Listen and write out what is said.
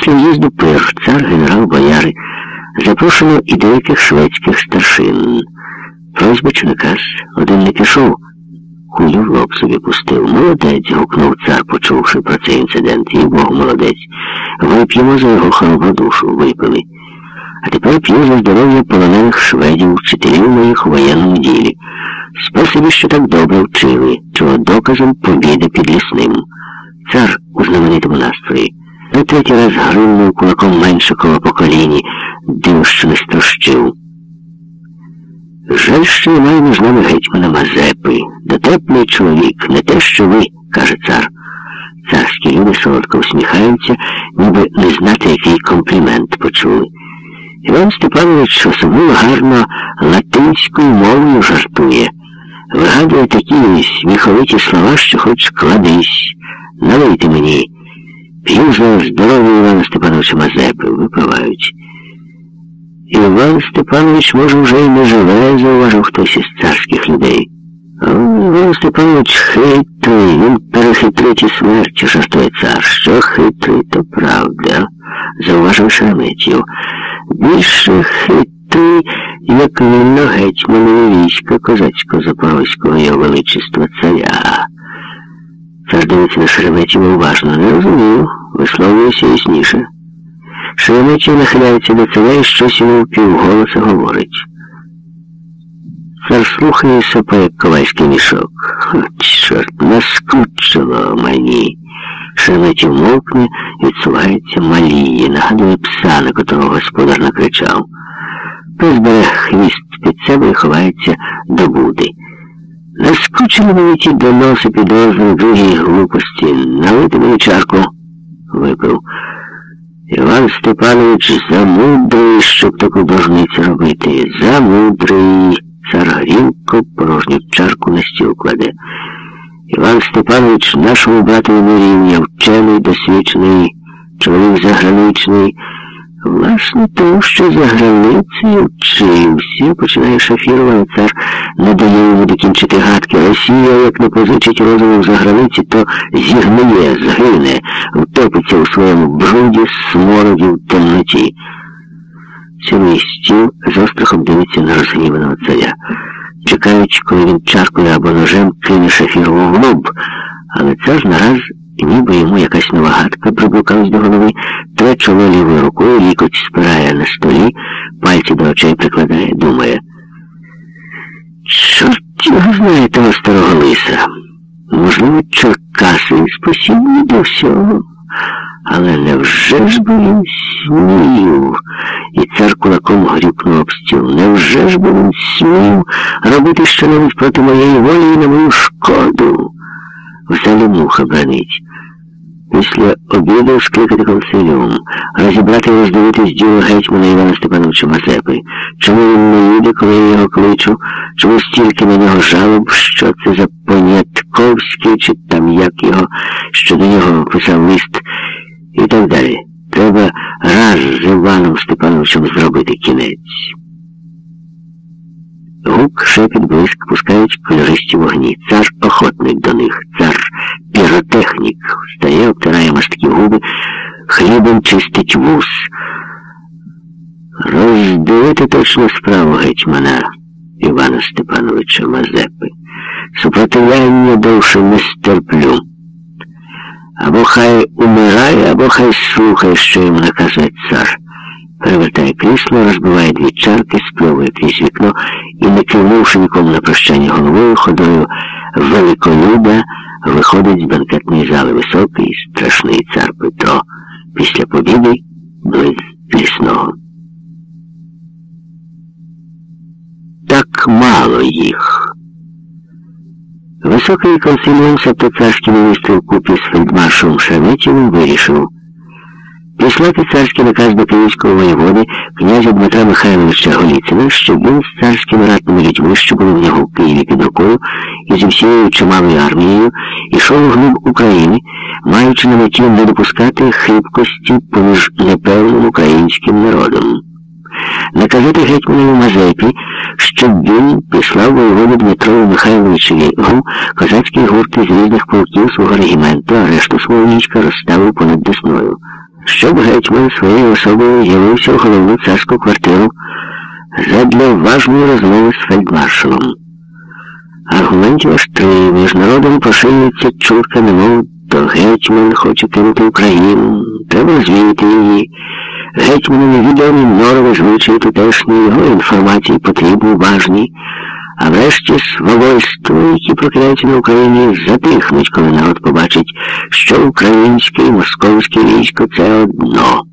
Після в'їзду пир, цар, генерал, бояри, запрошено і деяких шведських старшин. Просьба чи наказ один не пішов. Кулю в лоб собі пустив. Молодець, гукнув цар, почувши про цей інцидент. І Бог молодець. Вип'ємо за його хоробру душу, випили. А тепер п'ю за здоров'я полонених шведів, вчителів моїх у воєнному ділі. Спасибі, що так добре вчили, чого доказом побіди під лісним. Цар у знаменитому настрої. На третій раз гримнув кулаком меншикова по коліні, що не строщив. Жаль, що немає між нами гетьмана Мазепи. Дотепний чоловік, не те, що ви, каже цар. Царські люди солодко усміхаються, ніби не знати, який комплімент почули. Іван Степанович особливо гарно латинською мовою жартує. Вигадує такі сміховиті слова, що хоч кладись, налийте мені. П'ю за здоров'я Івана Степановича Мазепи, випивають. Іван Степанович, може, вже й не живе, зауважив хтось із царських людей. А Іван Степанович хитрий, він перехитрить і смерті, жартує цар. Що хитрий, то правда, зауважив Шереметів. Більше хитрий, як вільно гетьманове війська козацько-запорозького його величества царя. Цар дивиться на Шереметєва уважно, не розумію, висловлюється ясніше. Шереметів нахиляється до царя і щось йому впівголоса говорить. Цар слухає сопа, як ковальський мішок. О, чорт, наскучило мені. Шереметів мовкне, відсувається маліє, нагадує пса, на котрого господар накричав. Пес бере хвіст під себе і ховається до буди. Наскучили мені ті доноси підозри другій глупості. Налити мені чарку. Випив. Іван Степанович замудрий, щоб таку дожницю робити. Замудрий. Цар горілко порожню чарку на стіл кладе. Іван Степанович нашому братові рівня, вчений, досвідчений, чоловік заграничний. Власне, тому що за границею вчився, починає шафірова, цар не дає йому докінчити гадки. Росія, як не позичить розуму за границі, то зігниє, згине, втопиться у своєму бруді, смороді в темноті. Цілий стіл з острахом дивиться на розгніваного царя, чекаючи, коли він чаркою або ножем кине шафірову в лоб, але цар нараз ніби йому якась нова гадка приблукалась до голови, тре чоло лівою рукою, лікоть спирає на столі, пальці до очей прикладає, думає. Чорт його знає того старого лиса. Можливо, Черкаси спосібні до всього. Але невже ж би він смів? І цар кулаком грюкнув об стіл. Невже ж би він смів робити щонебудь проти моєї волі і на мою шкоду? В залі муха бранить. Після обіду скликати консиліум, розібрати і роздивитись діло гетьмана Івана Степановича Мазепи. Чому він не їде, коли я його кличу? Чому стільки на нього жалоб, що це за Понятковський, чи там як його, що до нього писав лист, і так далі. Треба раз з Іваном Степановичем зробити кінець. Гук, шепіт, блиск пускають кольористі вогні. Цар охотник до них, цар піротехнік, встає, обтирає масткі губи, хлібом чистить вус. Роздивити точно справу гетьмана Івана Степановича Мазепи. Супротивляння довше не стерплю. Або хай умирає, або хай слухає, що йому наказує цар. Перевертає крісло, розбиває дві чарки, спльовує крізь вікно і, не кивнувши нікому на прощання головою, ходою великолюда, виходить з банкетної зали високий, страшний цар Петро після побіди близ лісного. Так мало їх. Високий консиліум Септоцарський міністр купі з фельдмаршалом Шеметєвим вирішив прислати царський наказ до київського воєводи князя Дмитра Михайловича Голіцина, щоб він з царськими ратними людьми, що були в нього в Києві під рукою, і зі всією чималою армією, ішов у глиб України, маючи на меті не допускати хибкості поміж непевним українським народом. Наказати гетьманові Мазепі, щоб він прислав воєводу Дмитрову Михайловичеві гу козацькі гурти з різних полків свого регіменту, а решту свого війська розставив понад Десною. Щоб гетьман своєю особою явився в головну царську квартиру задля важної розмови з фельдмаршалом. Аргументів аж три. Між народом поширюється чутка, немов то гетьман хоче кинути Україну. Треба розвіяти її. Гетьману невідомі норови звичаї тутешні, його інформації потрібні, важні. А врешті свавольство, які прокляті на Україні, затихнуть, коли народ побачить, що українське і московське військо це одно.